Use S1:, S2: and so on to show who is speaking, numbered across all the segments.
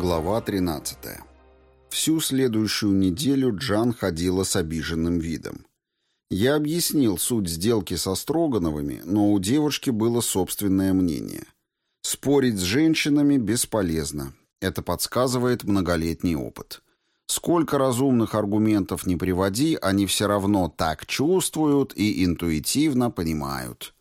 S1: Глава 13. Всю следующую неделю Джан ходила с обиженным видом. Я объяснил суть сделки со Строгановыми, но у девушки было собственное мнение. Спорить с женщинами бесполезно. Это подсказывает многолетний опыт. Сколько разумных аргументов не приводи, они все равно так чувствуют и интуитивно понимают.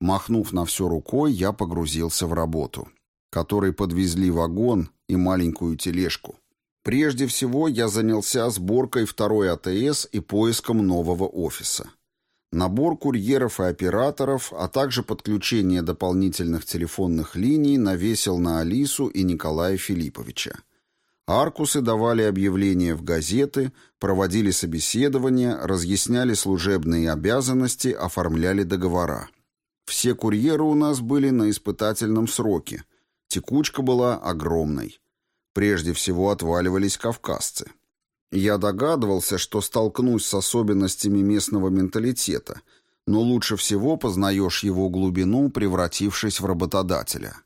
S1: Махнув на все рукой, я погрузился в работу, которой подвезли вагон, и маленькую тележку. Прежде всего я занялся сборкой второй АТС и поиском нового офиса. Набор курьеров и операторов, а также подключение дополнительных телефонных линий навесил на Алису и Николая Филипповича. Аркусы давали объявления в газеты, проводили собеседования, разъясняли служебные обязанности, оформляли договора. Все курьеры у нас были на испытательном сроке – Текучка была огромной. Прежде всего отваливались кавказцы. Я догадывался, что столкнусь с особенностями местного менталитета, но лучше всего познаешь его глубину, превратившись в работодателя.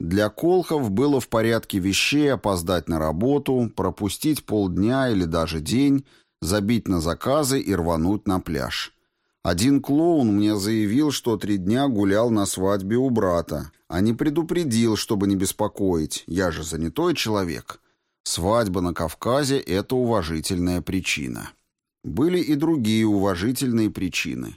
S1: Для колхов было в порядке вещей опоздать на работу, пропустить полдня или даже день, забить на заказы и рвануть на пляж. Один клоун мне заявил, что три дня гулял на свадьбе у брата, а не предупредил, чтобы не беспокоить. Я же занятой человек. Свадьба на Кавказе — это уважительная причина. Были и другие уважительные причины.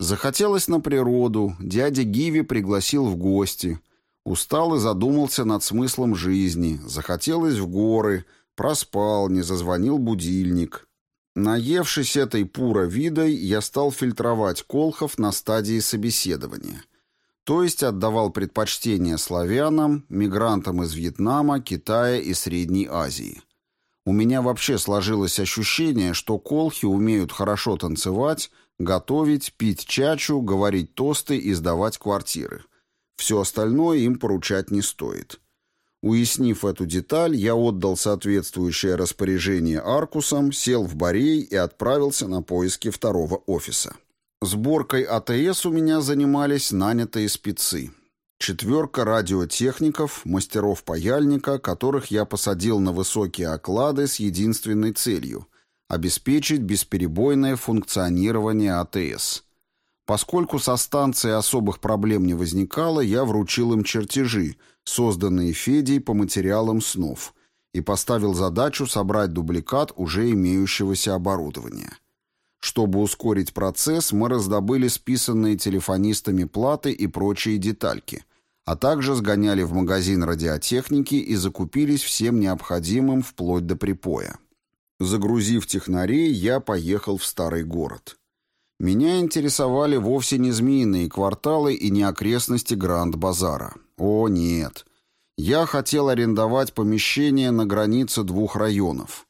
S1: Захотелось на природу, дядя Гиви пригласил в гости. Устал и задумался над смыслом жизни. Захотелось в горы, проспал, не зазвонил будильник. Наевшись этой пура видой, я стал фильтровать колхов на стадии собеседования. То есть отдавал предпочтение славянам, мигрантам из Вьетнама, Китая и Средней Азии. У меня вообще сложилось ощущение, что колхи умеют хорошо танцевать, готовить, пить чачу, говорить тосты и сдавать квартиры. Все остальное им поручать не стоит. Уяснив эту деталь, я отдал соответствующее распоряжение Аркусам, сел в Борей и отправился на поиски второго офиса. Сборкой АТС у меня занимались нанятые спецы. Четверка радиотехников, мастеров паяльника, которых я посадил на высокие оклады с единственной целью – обеспечить бесперебойное функционирование АТС. Поскольку со станции особых проблем не возникало, я вручил им чертежи – созданные Федей по материалам снов, и поставил задачу собрать дубликат уже имеющегося оборудования. Чтобы ускорить процесс, мы раздобыли списанные телефонистами платы и прочие детальки, а также сгоняли в магазин радиотехники и закупились всем необходимым вплоть до припоя. Загрузив технарей, я поехал в старый город. Меня интересовали вовсе не змеиные кварталы и не окрестности Гранд-базара. О, нет. Я хотел арендовать помещение на границе двух районов.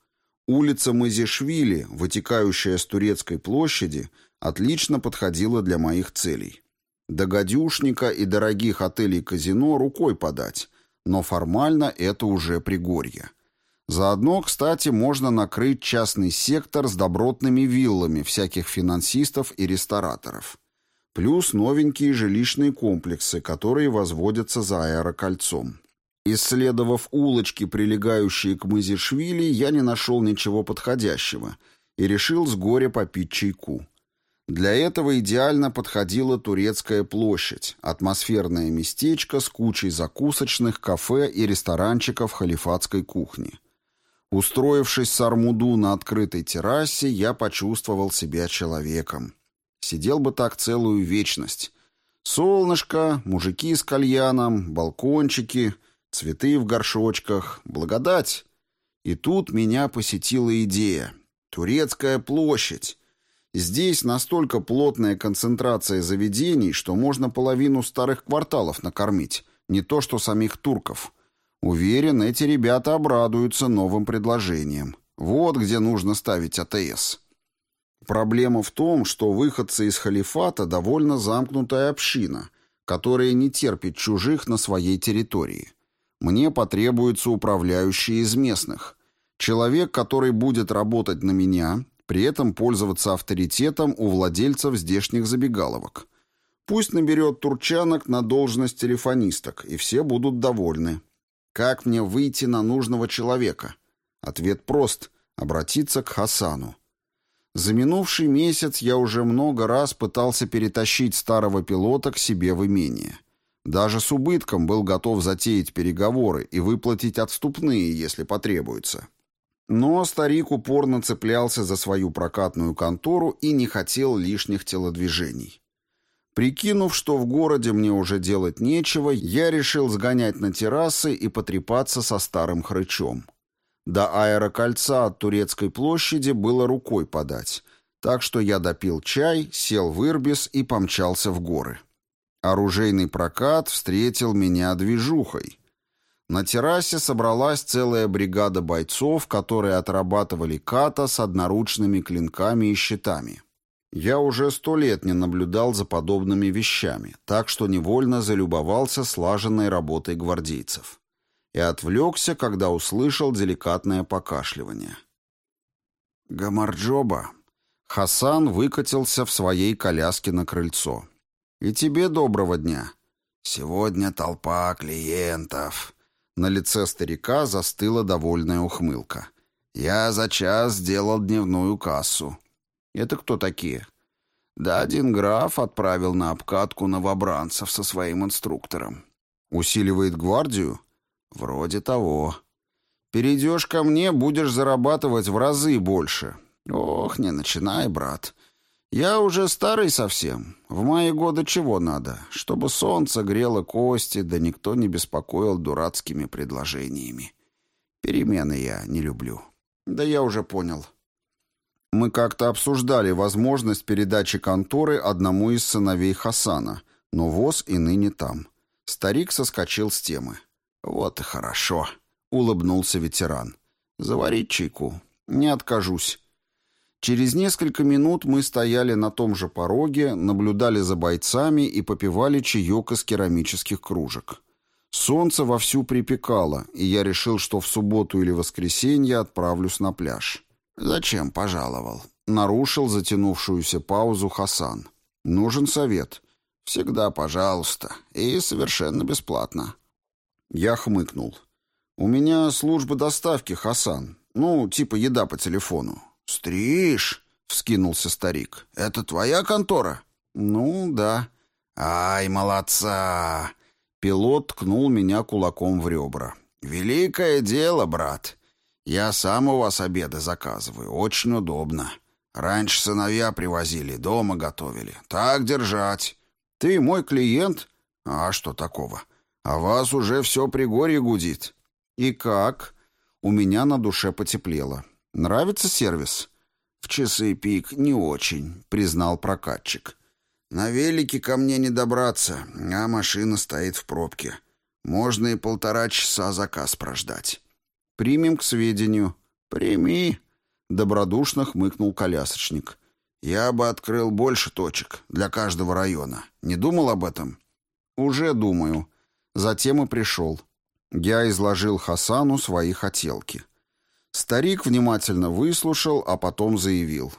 S1: Улица Мазишвили, вытекающая с Турецкой площади, отлично подходила для моих целей. До гадюшника и дорогих отелей-казино рукой подать, но формально это уже Пригорье. Заодно, кстати, можно накрыть частный сектор с добротными виллами всяких финансистов и рестораторов. Плюс новенькие жилищные комплексы, которые возводятся за аэрокольцом. Исследовав улочки, прилегающие к Мазишвили, я не нашел ничего подходящего и решил с горя попить чайку. Для этого идеально подходила Турецкая площадь, атмосферное местечко с кучей закусочных, кафе и ресторанчиков халифатской кухни. Устроившись с Армуду на открытой террасе, я почувствовал себя человеком. Сидел бы так целую вечность. Солнышко, мужики с кальяном, балкончики, цветы в горшочках, благодать. И тут меня посетила идея. Турецкая площадь. Здесь настолько плотная концентрация заведений, что можно половину старых кварталов накормить, не то что самих турков. Уверен, эти ребята обрадуются новым предложением. Вот где нужно ставить АТС. Проблема в том, что выходцы из халифата довольно замкнутая община, которая не терпит чужих на своей территории. Мне потребуется управляющий из местных. Человек, который будет работать на меня, при этом пользоваться авторитетом у владельцев здешних забегаловок. Пусть наберет турчанок на должность телефонисток, и все будут довольны. Как мне выйти на нужного человека? Ответ прост — обратиться к Хасану. За минувший месяц я уже много раз пытался перетащить старого пилота к себе в имение. Даже с убытком был готов затеять переговоры и выплатить отступные, если потребуется. Но старик упорно цеплялся за свою прокатную контору и не хотел лишних телодвижений. Прикинув, что в городе мне уже делать нечего, я решил сгонять на террасы и потрепаться со старым хрычом. До аэрокольца от Турецкой площади было рукой подать, так что я допил чай, сел в Ирбис и помчался в горы. Оружейный прокат встретил меня движухой. На террасе собралась целая бригада бойцов, которые отрабатывали ката с одноручными клинками и щитами. Я уже сто лет не наблюдал за подобными вещами, так что невольно залюбовался слаженной работой гвардейцев и отвлекся, когда услышал деликатное покашливание. «Гамарджоба!» Хасан выкатился в своей коляске на крыльцо. «И тебе доброго дня!» «Сегодня толпа клиентов!» На лице старика застыла довольная ухмылка. «Я за час сделал дневную кассу». «Это кто такие?» «Да один граф отправил на обкатку новобранцев со своим инструктором». «Усиливает гвардию?» «Вроде того. Перейдешь ко мне, будешь зарабатывать в разы больше. Ох, не начинай, брат. Я уже старый совсем. В мои годы чего надо? Чтобы солнце грело кости, да никто не беспокоил дурацкими предложениями. Перемены я не люблю. Да я уже понял». Мы как-то обсуждали возможность передачи конторы одному из сыновей Хасана, но ВОЗ и ныне там. Старик соскочил с темы. «Вот и хорошо», — улыбнулся ветеран. «Заварить чайку? Не откажусь». Через несколько минут мы стояли на том же пороге, наблюдали за бойцами и попивали чаек из керамических кружек. Солнце вовсю припекало, и я решил, что в субботу или воскресенье отправлюсь на пляж. «Зачем пожаловал?» — нарушил затянувшуюся паузу Хасан. «Нужен совет. Всегда пожалуйста. И совершенно бесплатно». Я хмыкнул. «У меня служба доставки, Хасан. Ну, типа еда по телефону». «Стриж?» — вскинулся старик. «Это твоя контора?» «Ну, да». «Ай, молодца!» Пилот ткнул меня кулаком в ребра. «Великое дело, брат. Я сам у вас обеды заказываю. Очень удобно. Раньше сыновья привозили, дома готовили. Так держать. Ты мой клиент? А что такого?» А вас уже все Пригорье гудит. И как? У меня на душе потеплело. Нравится сервис? В часы пик не очень, признал прокатчик. На велике ко мне не добраться, а машина стоит в пробке. Можно и полтора часа заказ прождать. Примем к сведению. Прими, добродушно хмыкнул колясочник. Я бы открыл больше точек для каждого района. Не думал об этом? Уже думаю. Затем и пришел. Я изложил Хасану свои хотелки. Старик внимательно выслушал, а потом заявил.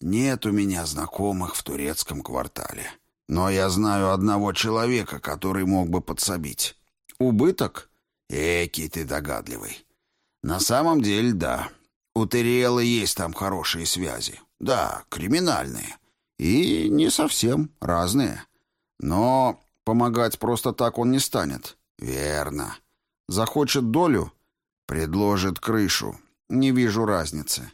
S1: «Нет у меня знакомых в турецком квартале. Но я знаю одного человека, который мог бы подсобить. Убыток? Экий ты догадливый. На самом деле, да. У Терриэла есть там хорошие связи. Да, криминальные. И не совсем разные. Но Помогать просто так он не станет. Верно. Захочет долю? Предложит крышу. Не вижу разницы.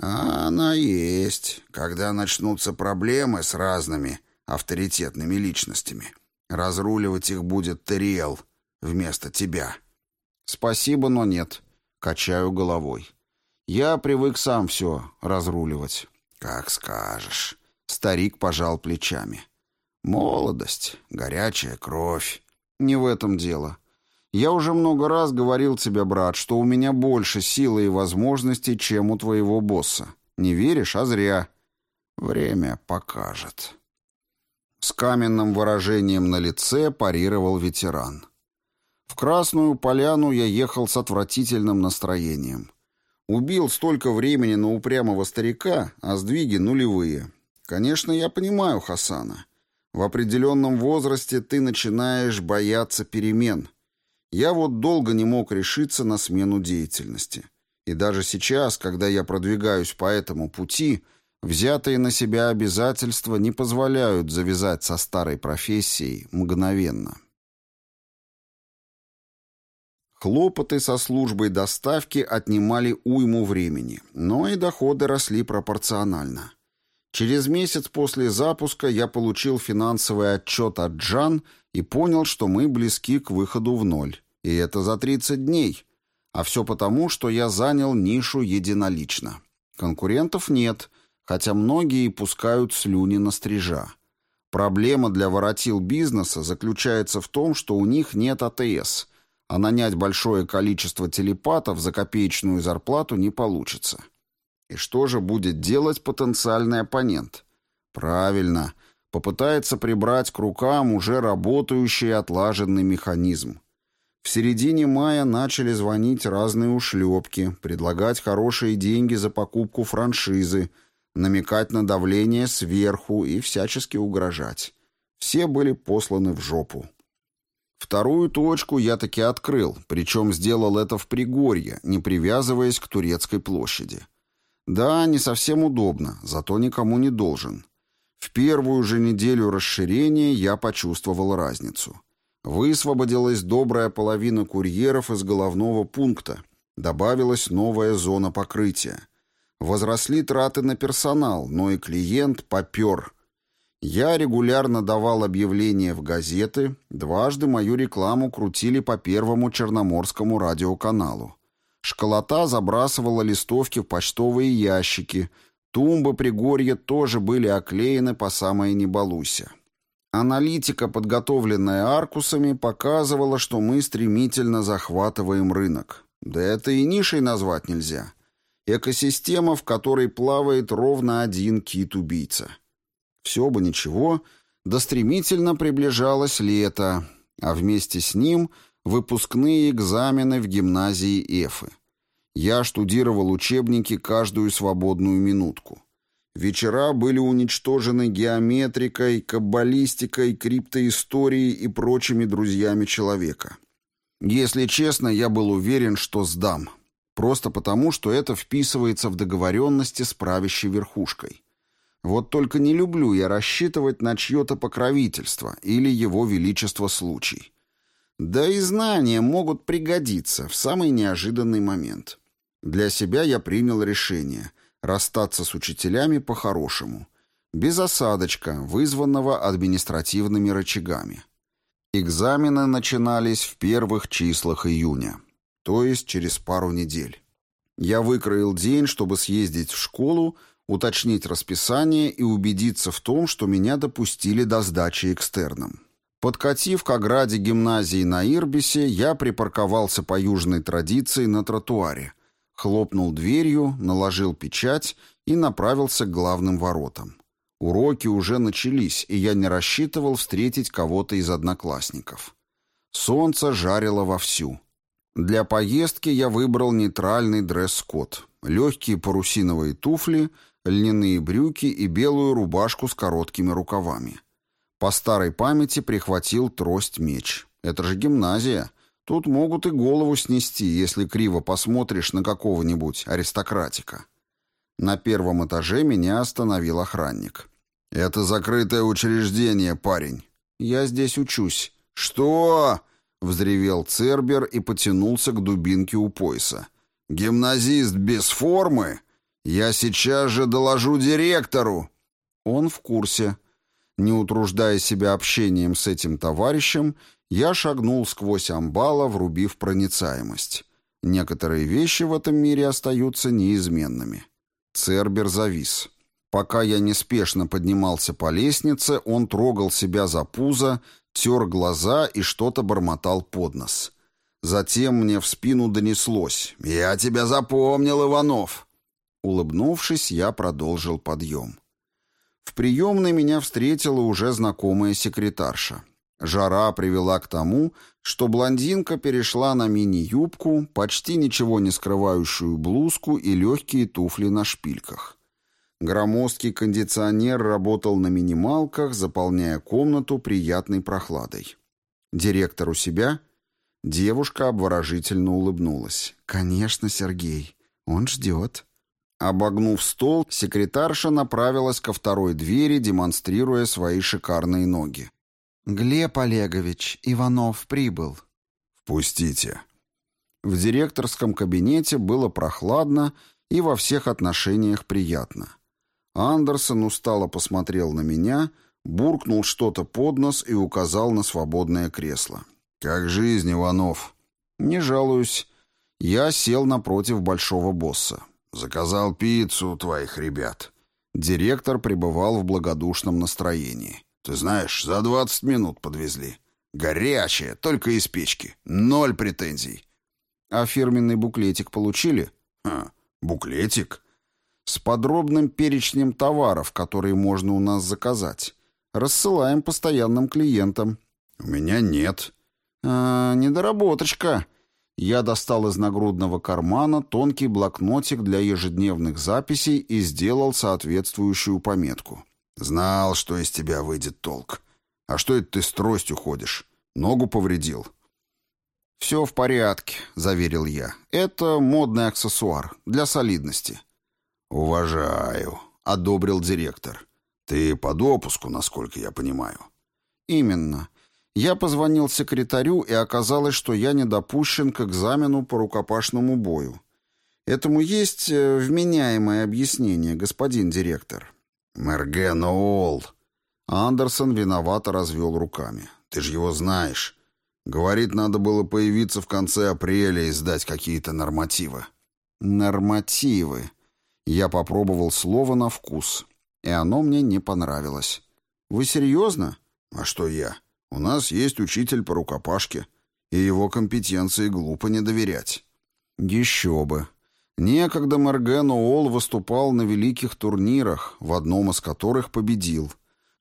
S1: А она есть, когда начнутся проблемы с разными авторитетными личностями. Разруливать их будет Терриэл вместо тебя. Спасибо, но нет. Качаю головой. Я привык сам все разруливать. Как скажешь. Старик пожал плечами. Молодость, горячая кровь. Не в этом дело. Я уже много раз говорил тебе, брат, что у меня больше силы и возможностей, чем у твоего босса. Не веришь, а зря. Время покажет. С каменным выражением на лице парировал ветеран. В Красную Поляну я ехал с отвратительным настроением. Убил столько времени на упрямого старика, а сдвиги нулевые. Конечно, я понимаю Хасана. В определенном возрасте ты начинаешь бояться перемен. Я вот долго не мог решиться на смену деятельности. И даже сейчас, когда я продвигаюсь по этому пути, взятые на себя обязательства не позволяют завязать со старой профессией мгновенно. Хлопоты со службой доставки отнимали уйму времени, но и доходы росли пропорционально. Через месяц после запуска я получил финансовый отчет от Джан и понял, что мы близки к выходу в ноль. И это за 30 дней. А все потому, что я занял нишу единолично. Конкурентов нет, хотя многие пускают слюни на стрижа. Проблема для воротил бизнеса заключается в том, что у них нет АТС – а нанять большое количество телепатов за копеечную зарплату не получится. И что же будет делать потенциальный оппонент? Правильно, попытается прибрать к рукам уже работающий отлаженный механизм. В середине мая начали звонить разные ушлепки, предлагать хорошие деньги за покупку франшизы, намекать на давление сверху и всячески угрожать. Все были посланы в жопу. Вторую точку я таки открыл, причем сделал это в Пригорье, не привязываясь к Турецкой площади. Да, не совсем удобно, зато никому не должен. В первую же неделю расширения я почувствовал разницу. Высвободилась добрая половина курьеров из головного пункта. Добавилась новая зона покрытия. Возросли траты на персонал, но и клиент попер – я регулярно давал объявления в газеты, дважды мою рекламу крутили по первому черноморскому радиоканалу. Школота забрасывала листовки в почтовые ящики, тумбы Пригорья тоже были оклеены по самое не балуйся. Аналитика, подготовленная Аркусами, показывала, что мы стремительно захватываем рынок. Да это и нишей назвать нельзя. Экосистема, в которой плавает ровно один кит-убийца — все бы ничего, да стремительно приближалось лето, а вместе с ним выпускные экзамены в гимназии Эфы. Я штудировал учебники каждую свободную минутку. Вечера были уничтожены геометрикой, каббалистикой, криптоисторией и прочими друзьями человека. Если честно, я был уверен, что сдам. Просто потому, что это вписывается в договоренности с правящей верхушкой. Вот только не люблю я рассчитывать на чье-то покровительство или его величество случай. Да и знания могут пригодиться в самый неожиданный момент. Для себя я принял решение расстаться с учителями по-хорошему, без осадочка, вызванного административными рычагами. Экзамены начинались в первых числах июня, то есть через пару недель. Я выкроил день, чтобы съездить в школу, уточнить расписание и убедиться в том, что меня допустили до сдачи экстерном. Подкатив к ограде гимназии на Ирбисе, я припарковался по южной традиции на тротуаре, хлопнул дверью, наложил печать и направился к главным воротам. Уроки уже начались, и я не рассчитывал встретить кого-то из одноклассников. Солнце жарило вовсю. Для поездки я выбрал нейтральный дресс-код. Легкие парусиновые туфли, льняные брюки и белую рубашку с короткими рукавами. По старой памяти прихватил трость-меч. Это же гимназия. Тут могут и голову снести, если криво посмотришь на какого-нибудь аристократика. На первом этаже меня остановил охранник. «Это закрытое учреждение, парень». «Я здесь учусь». «Что?» — взревел Цербер и потянулся к дубинке у пояса. «Гимназист без формы?» «Я сейчас же доложу директору!» Он в курсе. Не утруждая себя общением с этим товарищем, я шагнул сквозь амбала, врубив проницаемость. Некоторые вещи в этом мире остаются неизменными. Цербер завис. Пока я неспешно поднимался по лестнице, он трогал себя за пузо, тер глаза и что-то бормотал под нос. Затем мне в спину донеслось. «Я тебя запомнил, Иванов!» Улыбнувшись, я продолжил подъем. В приемной меня встретила уже знакомая секретарша. Жара привела к тому, что блондинка перешла на мини-юбку, почти ничего не скрывающую блузку и легкие туфли на шпильках. Громоздкий кондиционер работал на минималках, заполняя комнату приятной прохладой. Директор у себя? Девушка обворожительно улыбнулась. «Конечно, Сергей. Он ждет». Обогнув стол, секретарша направилась ко второй двери, демонстрируя свои шикарные ноги. «Глеб Олегович, Иванов прибыл».
S2: «Впустите».
S1: В директорском кабинете было прохладно и во всех отношениях приятно. Андерсон устало посмотрел на меня, буркнул что-то под нос и указал на свободное кресло.
S2: «Как жизнь, Иванов?»
S1: «Не жалуюсь. Я сел напротив большого босса.
S2: Заказал пиццу у твоих ребят».
S1: Директор пребывал в благодушном настроении.
S2: «Ты знаешь, за двадцать минут подвезли. Горячая, только из печки. Ноль претензий».
S1: «А фирменный буклетик получили?»
S2: «Ха, буклетик?»
S1: «С подробным перечнем товаров, которые можно у нас заказать. Рассылаем постоянным клиентам».
S2: «У меня нет».
S1: «А, недоработочка». Я достал из нагрудного кармана тонкий блокнотик для ежедневных записей и сделал соответствующую пометку.
S2: «Знал, что из тебя выйдет толк. А что это ты с тростью ходишь? Ногу повредил?»
S1: «Все в порядке», — заверил я. «Это модный аксессуар для солидности».
S2: «Уважаю», — одобрил директор. «Ты по допуску, насколько я понимаю».
S1: «Именно. Я позвонил секретарю, и оказалось, что я не допущен к экзамену по рукопашному бою. Этому есть э, вменяемое объяснение, господин директор.
S2: Мерген Оол.
S1: Андерсон виновато развел руками.
S2: Ты же его знаешь. Говорит, надо было появиться в конце апреля и сдать какие-то нормативы.
S1: Нормативы. Я попробовал слово на вкус, и оно мне не понравилось. Вы серьезно?
S2: А что я? У нас есть учитель по рукопашке, и его компетенции глупо не доверять.
S1: Еще бы. Некогда Мерген Уолл выступал на великих турнирах, в одном из которых победил,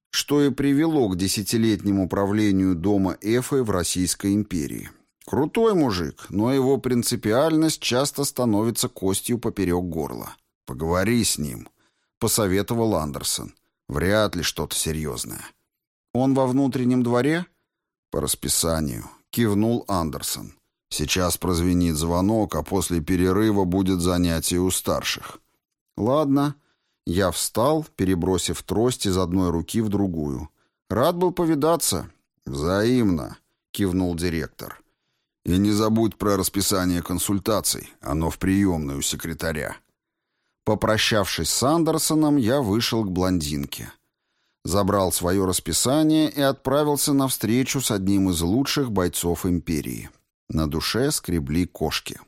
S1: что и привело к десятилетнему правлению дома Эфы в Российской империи. Крутой мужик, но его принципиальность часто становится костью поперек горла. «Поговори с ним», — посоветовал Андерсон. «Вряд ли что-то серьезное». «Он во внутреннем дворе?» «По расписанию», — кивнул Андерсон. «Сейчас прозвенит звонок, а после перерыва будет занятие у старших». «Ладно». Я встал, перебросив трость из одной руки в другую. «Рад был повидаться».
S2: «Взаимно», — кивнул директор. «И не забудь про расписание консультаций. Оно в приемной у секретаря».
S1: Попрощавшись с Андерсоном, я вышел к блондинке забрал свое расписание и отправился на встречу с одним из лучших бойцов империи. На душе скребли кошки.